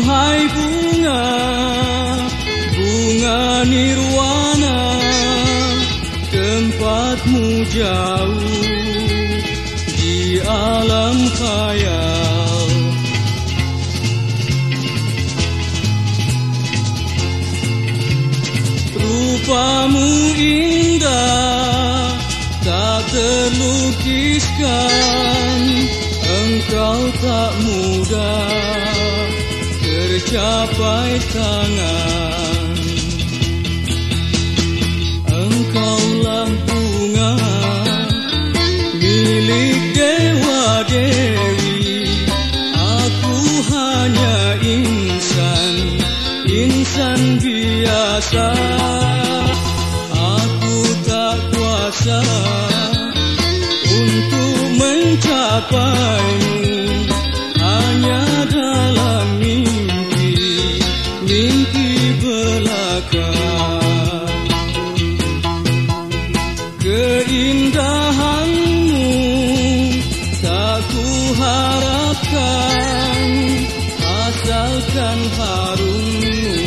Duhai bunga, bunga nirwana, tempatmu jauh di alam kaya. Rupamu indah, tak terlukiskan, engkau tak mudah tercapai tangan. Engkaulah bunga milik Dewa Dewi. Aku hanya insan, insan biasa. Aku tak kuasa untuk mencapaimu Asalkan harummu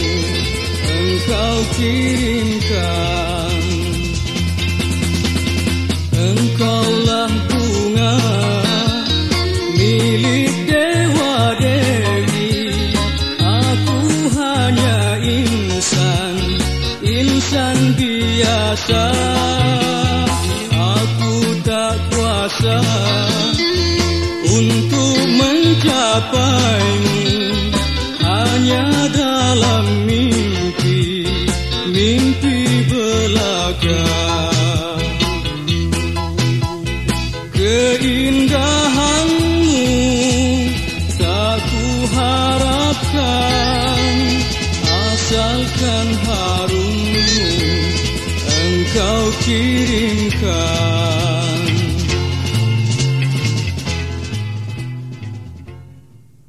engkau kirimkan. Engkaulah bunga milik Dewa Dewi. Aku hanya insan, insan biasa. Aku tak kuasa untuk mencapaimu Hanya dalam mimpi, mimpi belaka. Keindahanmu tak ku harapkan Asalkan harummu engkau kirimkan.